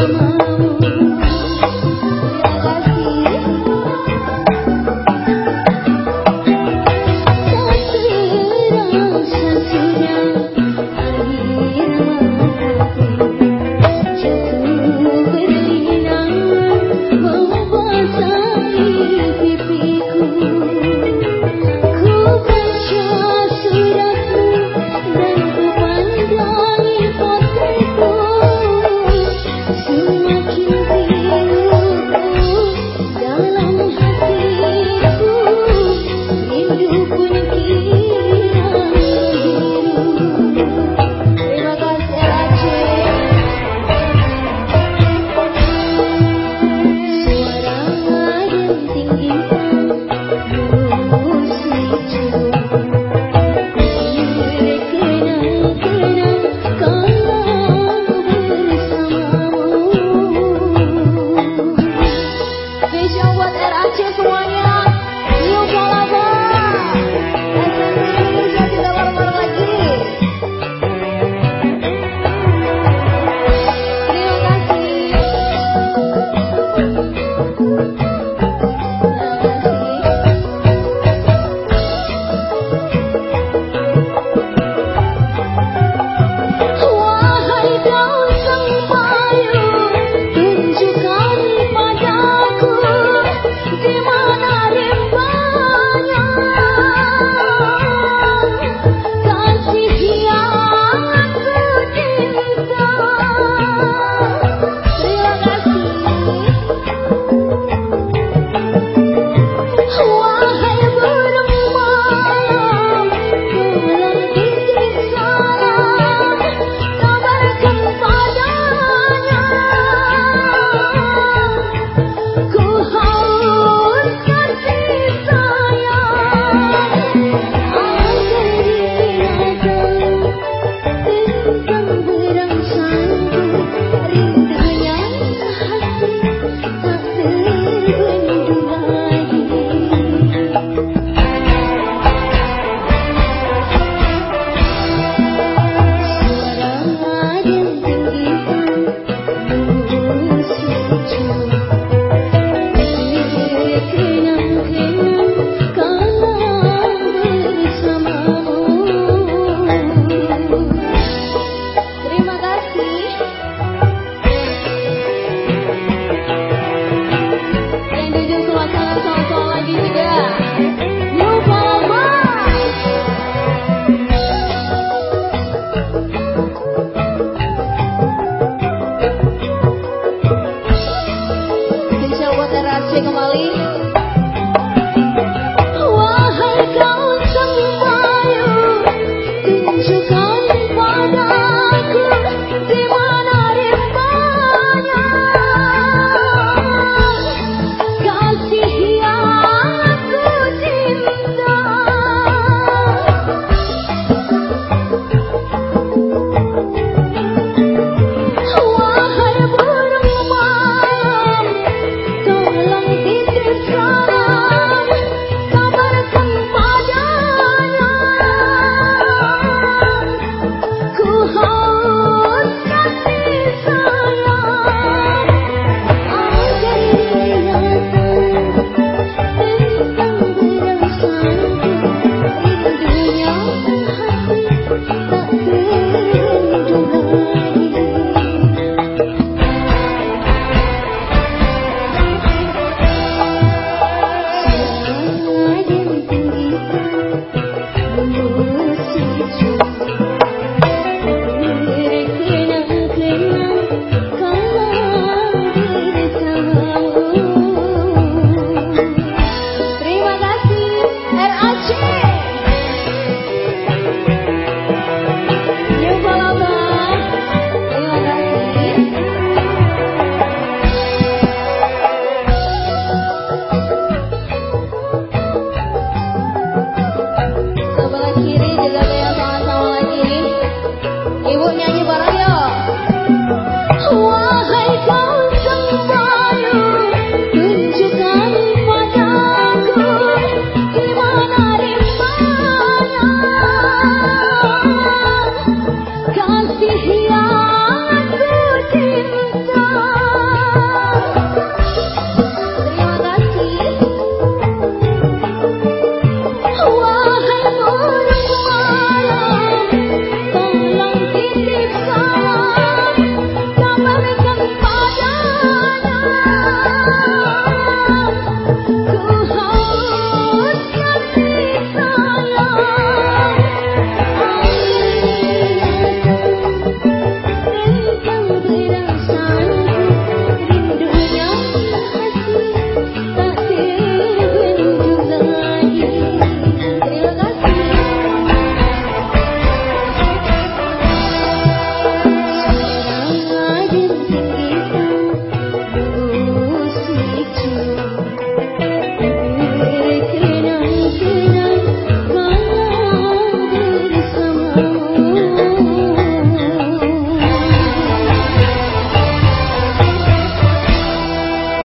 Mama. Ibu.